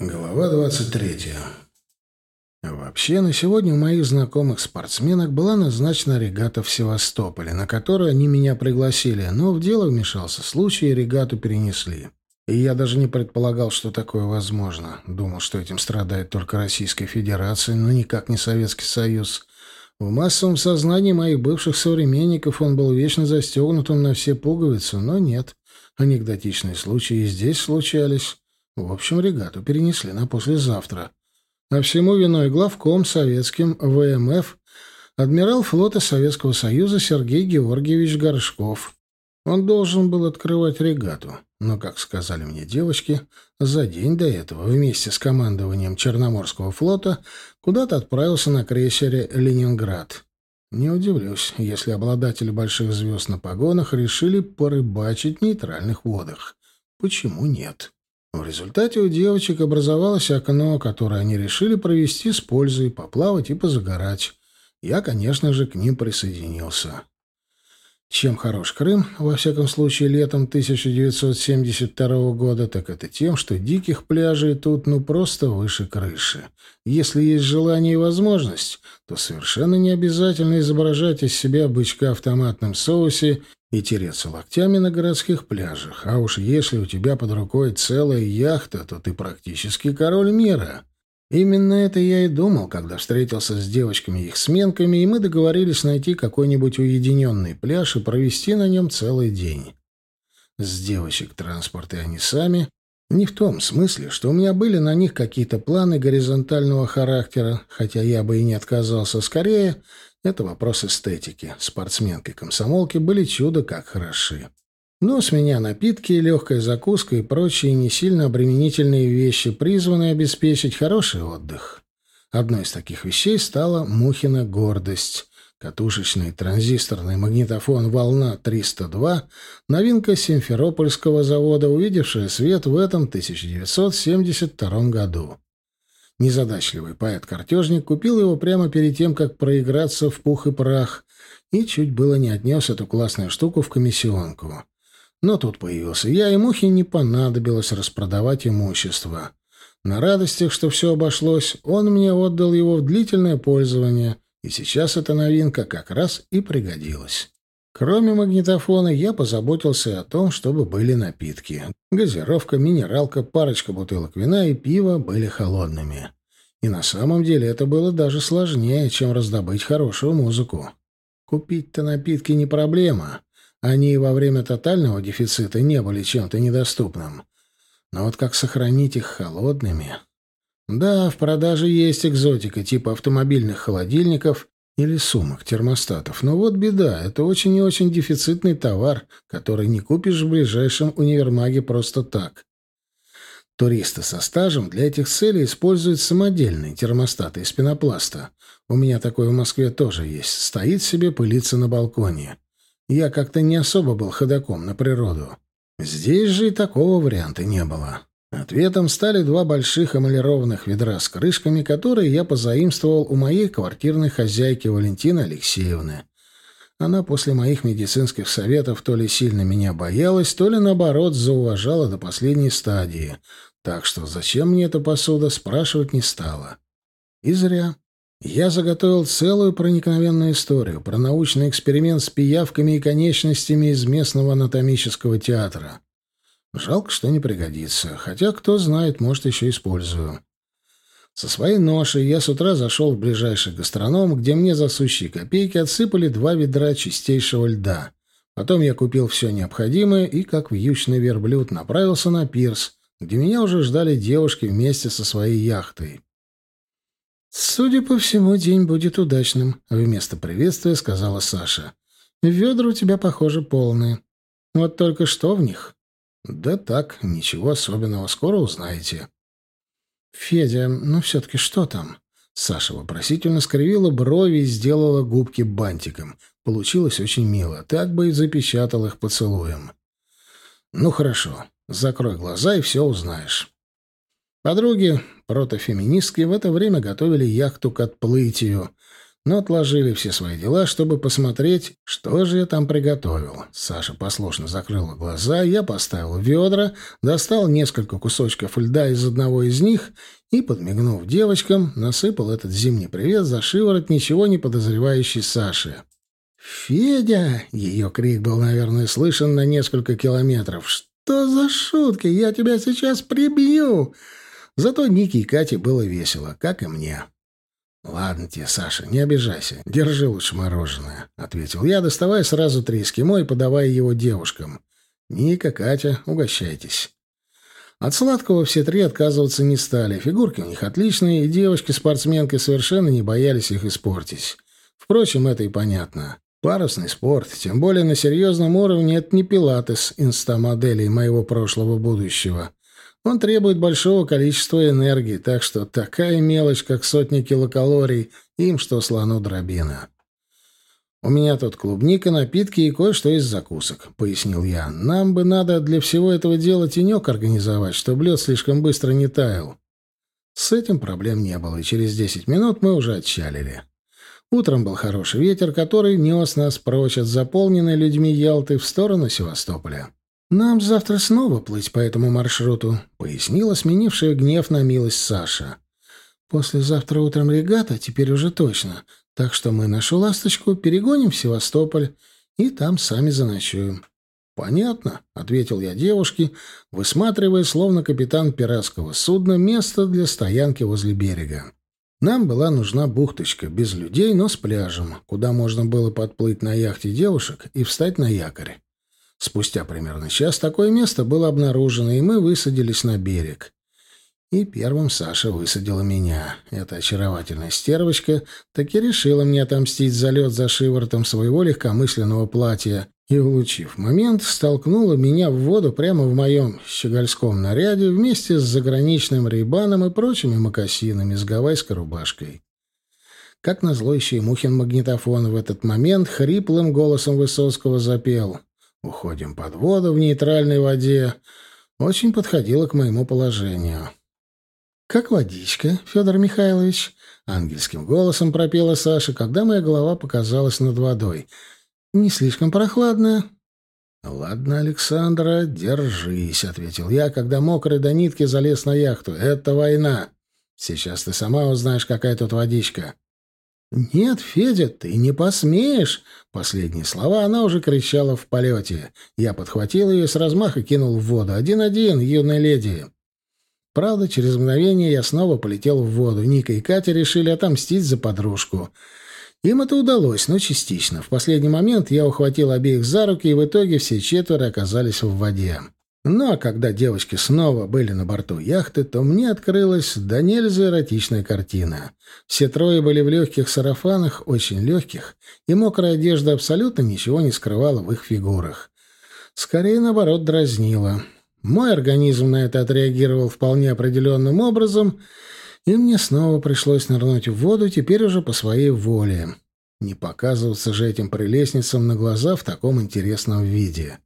Глава 23. Вообще, на сегодня у моих знакомых спортсменок была назначена регата в Севастополе, на которую они меня пригласили, но в дело вмешался случай, и регату перенесли. И я даже не предполагал, что такое возможно. Думал, что этим страдает только Российская Федерация, но никак не Советский Союз. В массовом сознании моих бывших современников он был вечно застегнутым на все пуговицы, но нет. Анекдотичные случаи и здесь случались. В общем, регату перенесли на послезавтра. А всему виной главком советским ВМФ адмирал флота Советского Союза Сергей Георгиевич Горшков. Он должен был открывать регату, но, как сказали мне девочки, за день до этого вместе с командованием Черноморского флота куда-то отправился на крейсере «Ленинград». Не удивлюсь, если обладатели больших звезд на погонах решили порыбачить в нейтральных водах. Почему нет? В результате у девочек образовалось окно, которое они решили провести с пользой, поплавать и позагорать. Я, конечно же, к ним присоединился. Чем хорош Крым, во всяком случае, летом 1972 года, так это тем, что диких пляжей тут ну просто выше крыши. Если есть желание и возможность, то совершенно не обязательно изображать из себя бычка в томатном соусе и тереться локтями на городских пляжах. А уж если у тебя под рукой целая яхта, то ты практически король мира. Именно это я и думал, когда встретился с девочками и мы договорились найти какой-нибудь уединенный пляж и провести на нем целый день. С девочек транспорт и они сами. Не в том смысле, что у меня были на них какие-то планы горизонтального характера, хотя я бы и не отказался. Скорее, это вопрос эстетики. Спортсменки-комсомолки были чудо как хороши. Но с меня напитки, легкая закуска и прочие не сильно обременительные вещи, призванные обеспечить хороший отдых. Одной из таких вещей стала Мухина гордость. Катушечный транзисторный магнитофон «Волна-302», новинка Симферопольского завода, увидевшая свет в этом 1972 году. Незадачливый поэт-картежник купил его прямо перед тем, как проиграться в пух и прах, и чуть было не отнес эту классную штуку в комиссионку. Но тут появился я, и Мухе не понадобилось распродавать имущество. На радостях, что все обошлось, он мне отдал его в длительное пользование, и сейчас эта новинка как раз и пригодилась. Кроме магнитофона, я позаботился о том, чтобы были напитки. Газировка, минералка, парочка бутылок вина и пива были холодными. И на самом деле это было даже сложнее, чем раздобыть хорошую музыку. Купить-то напитки не проблема. Они во время тотального дефицита не были чем-то недоступным. Но вот как сохранить их холодными? Да, в продаже есть экзотика типа автомобильных холодильников или сумок, термостатов. Но вот беда, это очень и очень дефицитный товар, который не купишь в ближайшем универмаге просто так. Туристы со стажем для этих целей используют самодельные термостаты из пенопласта. У меня такой в Москве тоже есть. Стоит себе, пылиться на балконе. Я как-то не особо был ходаком на природу. Здесь же и такого варианта не было. Ответом стали два больших эмалированных ведра с крышками, которые я позаимствовал у моей квартирной хозяйки Валентины Алексеевны. Она после моих медицинских советов то ли сильно меня боялась, то ли, наоборот, зауважала до последней стадии. Так что зачем мне эта посуда, спрашивать не стала. И зря. Я заготовил целую проникновенную историю про научный эксперимент с пиявками и конечностями из местного анатомического театра. Жалко, что не пригодится. Хотя, кто знает, может, еще использую. Со своей ношей я с утра зашел в ближайший гастроном, где мне за сущие копейки отсыпали два ведра чистейшего льда. Потом я купил все необходимое и, как вьючный верблюд, направился на пирс, где меня уже ждали девушки вместе со своей яхтой. «Судя по всему, день будет удачным», — вместо приветствия сказала Саша. «Ведра у тебя, похоже, полные. Вот только что в них?» «Да так, ничего особенного, скоро узнаете». «Федя, ну все-таки что там?» Саша вопросительно скривила брови и сделала губки бантиком. Получилось очень мило, так бы и запечатал их поцелуем. «Ну хорошо, закрой глаза и все узнаешь». Подруги, протофеминистки, в это время готовили яхту к отплытию. но отложили все свои дела, чтобы посмотреть, что же я там приготовил. Саша послушно закрыла глаза, я поставил ведра, достал несколько кусочков льда из одного из них и, подмигнув девочкам, насыпал этот зимний привет за шиворот ничего не подозревающей Саши. «Федя!» — ее крик был, наверное, слышен на несколько километров. «Что за шутки? Я тебя сейчас прибью!» Зато Нике и Кате было весело, как и мне. «Ладно тебе, Саша, не обижайся. Держи лучше мороженое», — ответил я, доставая сразу три эскимо и подавая его девушкам. «Ника, Катя, угощайтесь». От сладкого все три отказываться не стали. Фигурки у них отличные, и девочки-спортсменки совершенно не боялись их испортить. Впрочем, это и понятно. Парусный спорт, тем более на серьезном уровне, это не пилатес инстамоделей моего прошлого будущего. Он требует большого количества энергии, так что такая мелочь, как сотни килокалорий, им что слону дробина. «У меня тут клубника, напитки и кое-что из закусок», — пояснил я. «Нам бы надо для всего этого дела тенек организовать, чтобы лед слишком быстро не таял». С этим проблем не было, и через десять минут мы уже отчалили. Утром был хороший ветер, который нес нас прочь от заполненной людьми Ялты в сторону Севастополя. «Нам завтра снова плыть по этому маршруту», — пояснила сменившая гнев на милость Саша. «Послезавтра утром регата, теперь уже точно, так что мы нашу ласточку перегоним в Севастополь и там сами заночуем». «Понятно», — ответил я девушке, высматривая, словно капитан пиратского судна, место для стоянки возле берега. Нам была нужна бухточка, без людей, но с пляжем, куда можно было подплыть на яхте девушек и встать на якорь. Спустя примерно час такое место было обнаружено, и мы высадились на берег. И первым Саша высадила меня. Эта очаровательная стервочка таки решила мне отомстить за лед за шиворотом своего легкомысленного платья и, улучив момент, столкнула меня в воду прямо в моем щегольском наряде вместе с заграничным рейбаном и прочими мокасинами с гавайской рубашкой. Как назло еще и Мухин магнитофон в этот момент хриплым голосом Высоцкого запел — Уходим под воду в нейтральной воде. Очень подходило к моему положению. «Как водичка, Федор Михайлович?» — ангельским голосом пропела Саша, когда моя голова показалась над водой. «Не слишком прохладная?» «Ладно, Александра, держись», — ответил я, когда мокрый до нитки залез на яхту. «Это война. Сейчас ты сама узнаешь, какая тут водичка». «Нет, Федя, ты не посмеешь!» Последние слова она уже кричала в полете. Я подхватил ее с размаха кинул в воду. «Один-один, юная леди!» Правда, через мгновение я снова полетел в воду. Ника и Катя решили отомстить за подружку. Им это удалось, но частично. В последний момент я ухватил обеих за руки, и в итоге все четверо оказались в воде. А когда девочки снова были на борту яхты, то мне открылась до нельзя эротичная картина. Все трое были в легких сарафанах, очень легких, и мокрая одежда абсолютно ничего не скрывала в их фигурах. Скорее, наоборот, дразнила. Мой организм на это отреагировал вполне определенным образом, и мне снова пришлось нырнуть в воду, теперь уже по своей воле. Не показываться же этим прелестницам на глаза в таком интересном виде.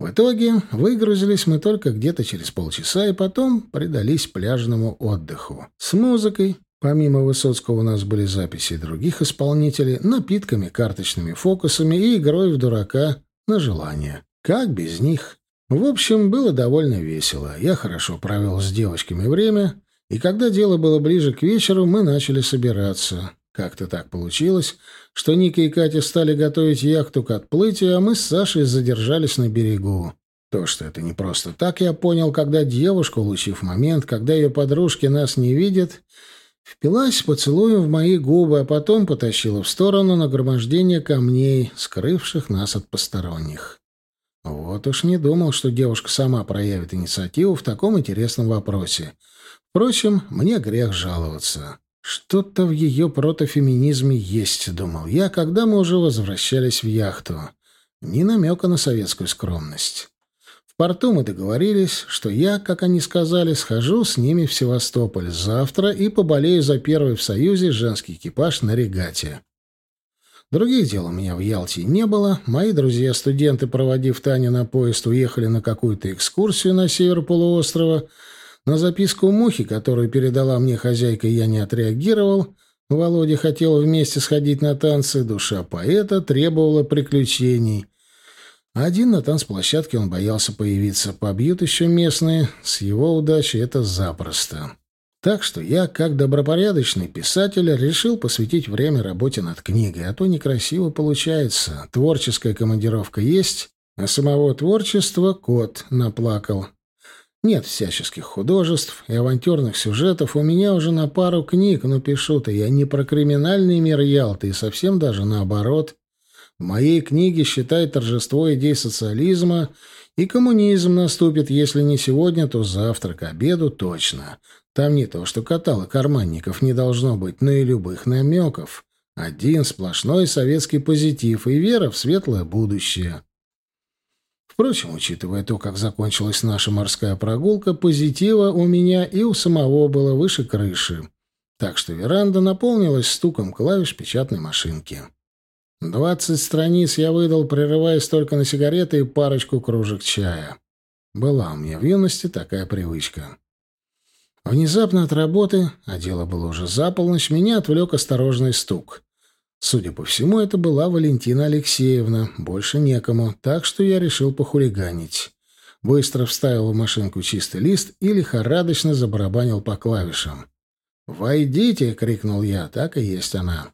В итоге выгрузились мы только где-то через полчаса и потом предались пляжному отдыху. С музыкой, помимо Высоцкого у нас были записи других исполнителей, напитками, карточными фокусами и игрой в дурака на желание. Как без них? В общем, было довольно весело. Я хорошо провел с девочками время, и когда дело было ближе к вечеру, мы начали собираться. Как-то так получилось, что Ника и Катя стали готовить яхту к отплытию, а мы с Сашей задержались на берегу. То, что это не просто так, я понял, когда девушка, улучив момент, когда ее подружки нас не видят, впилась поцелуем в мои губы, а потом потащила в сторону нагромождения камней, скрывших нас от посторонних. Вот уж не думал, что девушка сама проявит инициативу в таком интересном вопросе. Впрочем, мне грех жаловаться. Что-то в ее протофеминизме есть, думал я, когда мы уже возвращались в яхту. Ни намека на советскую скромность. В порту мы договорились, что я, как они сказали, схожу с ними в Севастополь завтра и поболею за первый в Союзе женский экипаж на регате. Других дел у меня в Ялте не было. Мои друзья-студенты, проводив Таню на поезд, уехали на какую-то экскурсию на север полуострова — на записку Мухи, которую передала мне хозяйка, я не отреагировал, Володя хотел вместе сходить на танцы, душа поэта требовала приключений. Один на танцплощадке он боялся появиться. Побьют еще местные. С его удачей это запросто. Так что я, как добропорядочный писатель, решил посвятить время работе над книгой, а то некрасиво получается. Творческая командировка есть, а самого творчества кот наплакал. Нет всяческих художеств и авантюрных сюжетов у меня уже на пару книг, но пишу-то я не про криминальный мир Ялты, и совсем даже наоборот. В моей книге, считай, торжество идей социализма и коммунизм наступит, если не сегодня, то завтра, к обеду точно. Там не то, что катала карманников не должно быть, но и любых намеков. Один сплошной советский позитив и вера в светлое будущее. Впрочем, учитывая то, как закончилась наша морская прогулка, позитива у меня и у самого было выше крыши. Так что веранда наполнилась стуком клавиш печатной машинки. Двадцать страниц я выдал, прерываясь только на сигареты и парочку кружек чая. Была у меня в юности такая привычка. Внезапно от работы, а дело было уже за полночь, меня отвлек осторожный стук. Судя по всему, это была Валентина Алексеевна, больше некому, так что я решил похулиганить. Быстро вставил в машинку чистый лист и лихорадочно забарабанил по клавишам. «Войдите!» — крикнул я, так и есть она.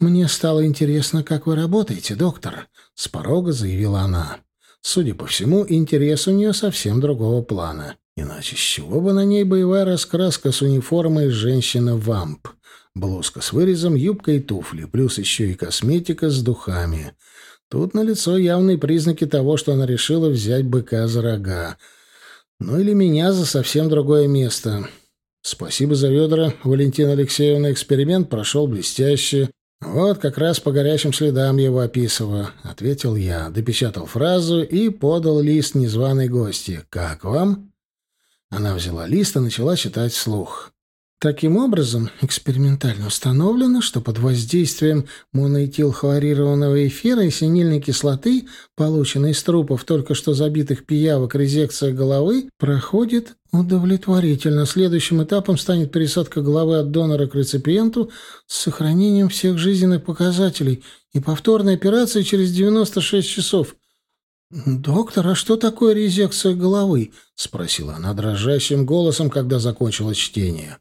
«Мне стало интересно, как вы работаете, доктор», — с порога заявила она. Судя по всему, интерес у нее совсем другого плана. Иначе с чего бы на ней боевая раскраска с униформой женщина-вамп? Блузка с вырезом, юбка и туфли, плюс еще и косметика с духами. Тут налицо явные признаки того, что она решила взять быка за рога. Ну или меня за совсем другое место. Спасибо за ведра, Валентина Алексеевна. Эксперимент прошел блестяще. Вот как раз по горячим следам его описываю, — ответил я, допечатал фразу и подал лист незваной гости. «Как вам?» Она взяла лист и начала читать вслух. Таким образом, экспериментально установлено, что под воздействием моноэтилхлорированного эфира и синильной кислоты, полученной из трупов только что забитых пиявок, резекция головы проходит удовлетворительно. Следующим этапом станет пересадка головы от донора к реципиенту с сохранением всех жизненных показателей и повторная операция через 96 часов. «Доктор, а что такое резекция головы?» — спросила она дрожащим голосом, когда закончила чтение.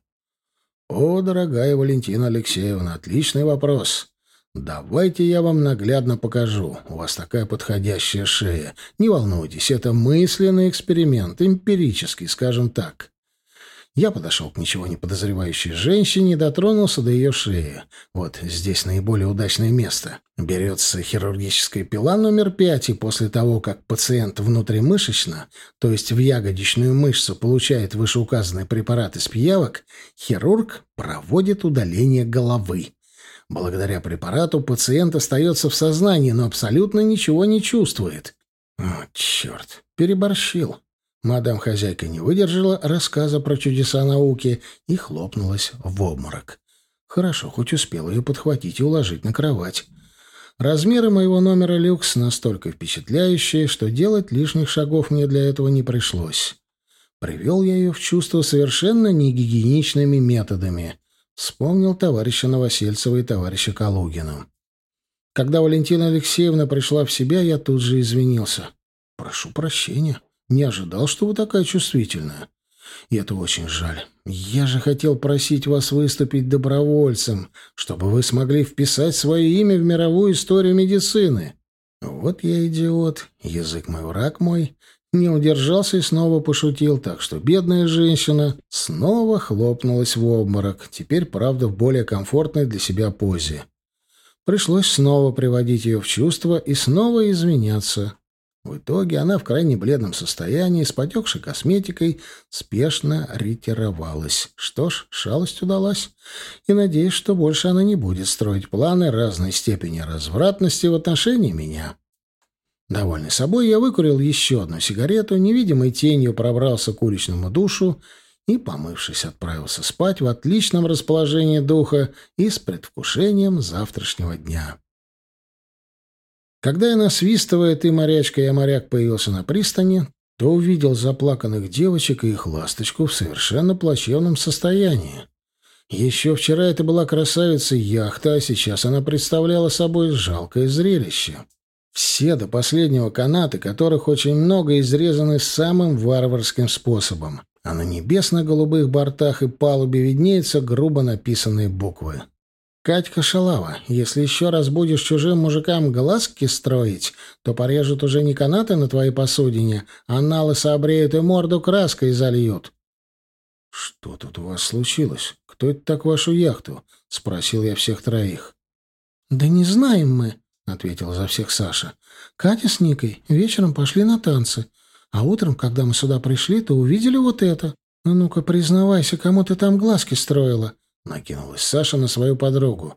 «О, дорогая Валентина Алексеевна, отличный вопрос. Давайте я вам наглядно покажу. У вас такая подходящая шея. Не волнуйтесь, это мысленный эксперимент, эмпирический, скажем так. Я подошел к ничего не подозревающей женщине и дотронулся до ее шеи. Вот здесь наиболее удачное место. Берется хирургическая пила номер пять, и после того, как пациент внутримышечно, то есть в ягодичную мышцу, получает вышеуказанный препарат из пиявок, хирург проводит удаление головы. Благодаря препарату пациент остается в сознании, но абсолютно ничего не чувствует. О, черт, переборщил. Мадам-хозяйка не выдержала рассказа про чудеса науки и хлопнулась в обморок. Хорошо, хоть успела ее подхватить и уложить на кровать. Размеры моего номера люкс настолько впечатляющие, что делать лишних шагов мне для этого не пришлось. Привел я ее в чувство совершенно негигиеничными методами. Вспомнил товарища Новосельцева и товарища Калугина. Когда Валентина Алексеевна пришла в себя, я тут же извинился. «Прошу прощения. Не ожидал, что вы такая чувствительная. И это очень жаль. Я же хотел просить вас выступить добровольцем, чтобы вы смогли вписать свое имя в мировую историю медицины. Вот я идиот, язык мой враг мой. Не удержался и снова пошутил, так что бедная женщина снова хлопнулась в обморок, теперь, правда, в более комфортной для себя позе. Пришлось снова приводить ее в чувство и снова извиняться. В итоге она в крайне бледном состоянии, с потекшей косметикой, спешно ретировалась. Что ж, шалость удалась. И надеюсь, что больше она не будет строить планы разной степени развратности в отношении меня. Довольный собой, я выкурил еще одну сигарету, невидимой тенью пробрался к уличному душу и, помывшись, отправился спать в отличном расположении духа и с предвкушением завтрашнего дня. Когда я, насвистывая «Ты, морячка, я моряк» появился на пристани, то увидел заплаканных девочек и их ласточку в совершенно плачевном состоянии. Еще вчера это была красавица-яхта, а сейчас она представляла собой жалкое зрелище. Все до последнего канаты, которых очень много, изрезаны самым варварским способом. А на небесно-голубых бортах и палубе виднеются грубо написанные буквы. «Катька Шалава, если еще раз будешь чужим мужикам глазки строить, то порежут уже не канаты на твоей посудине, а налысо обреют и морду краской зальют». «Что тут у вас случилось? Кто это так вашу яхту?» — спросил я всех троих. «Да не знаем мы», — ответил за всех Саша. «Катя с Никой вечером пошли на танцы, а утром, когда мы сюда пришли, то увидели вот это. Ну, ну-ка, признавайся, кому ты там глазки строила?» — накинулась Саша на свою подругу.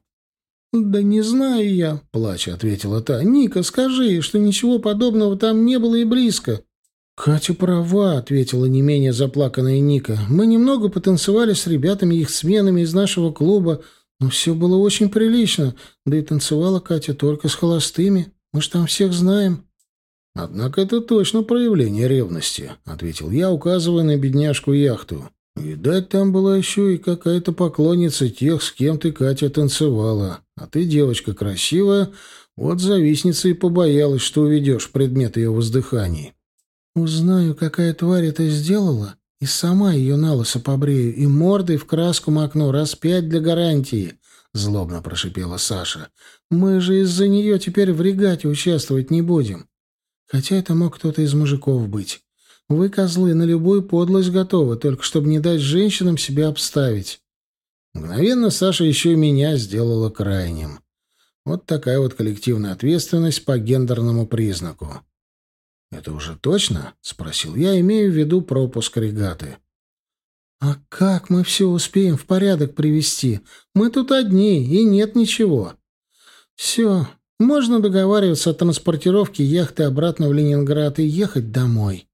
«Да не знаю я», — плача ответила та. «Ника, скажи, что ничего подобного там не было и близко». «Катя права», — ответила не менее заплаканная Ника. «Мы немного потанцевали с ребятами их сменами из нашего клуба, но все было очень прилично, да и танцевала Катя только с холостыми. Мы ж там всех знаем». «Однако это точно проявление ревности», — ответил я, указывая на бедняжку-яхту. «Видать, там была еще и какая-то поклонница тех, с кем ты, Катя, танцевала. А ты, девочка красивая, вот завистница и побоялась, что уведешь предмет ее воздыханий». «Узнаю, какая тварь это сделала, и сама ее на лысо побрею, и мордой в краску макну раз пять для гарантии», — злобно прошипела Саша. «Мы же из-за нее теперь в регате участвовать не будем. Хотя это мог кто-то из мужиков быть. Вы, козлы, на любую подлость готовы, только чтобы не дать женщинам себя обставить». Мгновенно Саша еще и меня сделала крайним. Вот такая вот коллективная ответственность по гендерному признаку. «Это уже точно?» — спросил я, имею в виду пропуск регаты. «А как мы все успеем в порядок привести? Мы тут одни, и нет ничего. Все, можно договариваться о транспортировке яхты обратно в Ленинград и ехать домой».